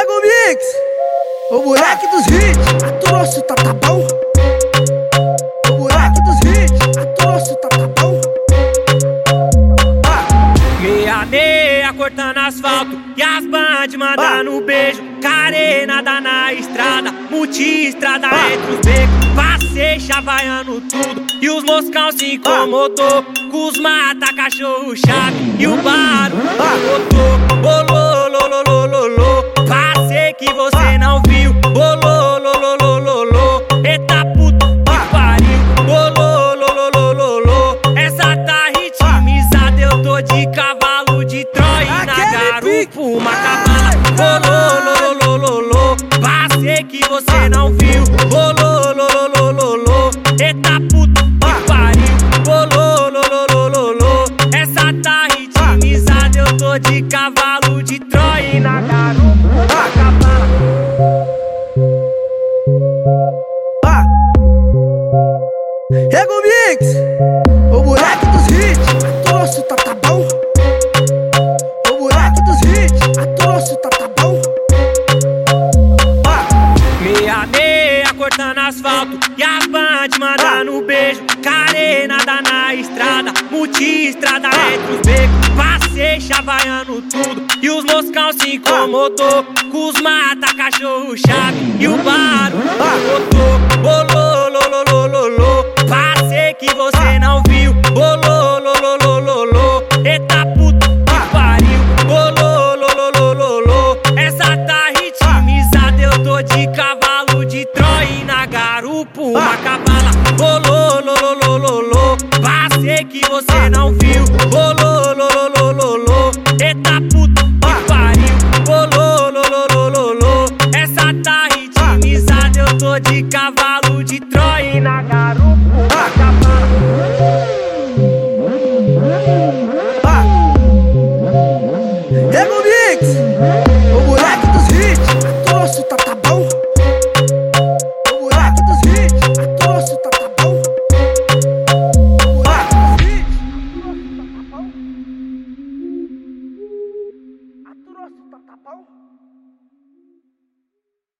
Mix, o moleque dos hits, aturou se tá, tá bom? O moleque dos hits, aturou se tá, tá bom? Meia meia cortando asfalto e as bandas mandando beijo. Carenada na estrada, multistrada entre os becos. Passei chavaiando tudo e os moscão se incomodou. Com os mata, cachorro chave e o barulho botou. Bolô, lô, lô, lô, lô. Passei que você não viu. Lô, lô, lô, lô, lô. Eita puta que pariu. Lô, lô, lô. Essa tá ritmizada, eu tô de cavalo de Troia na garupa. Ah. Rego Mix, o moleque dos hits, aturou se tá, tá bom? O moleque dos hits, aturou se tá, cortando asfalto e as bandas mandando beijo. Carenada na estrada, multistrada entre os becos. Passei chavaiando tudo e os moscão se incomodou. Com os mata, cachorro chave e o barulho uma cavala. Bolô, lô, lô, lô, lô, lô. Passei que você não viu. Bolô, lô, lô, lô, lô, lô. Eita puta que pariu. Bolô, lô, lô, lô, lô, lô. Essa tá ritmizada, eu tô de cavalo de Troia na garupa. Ah. Rego Mix,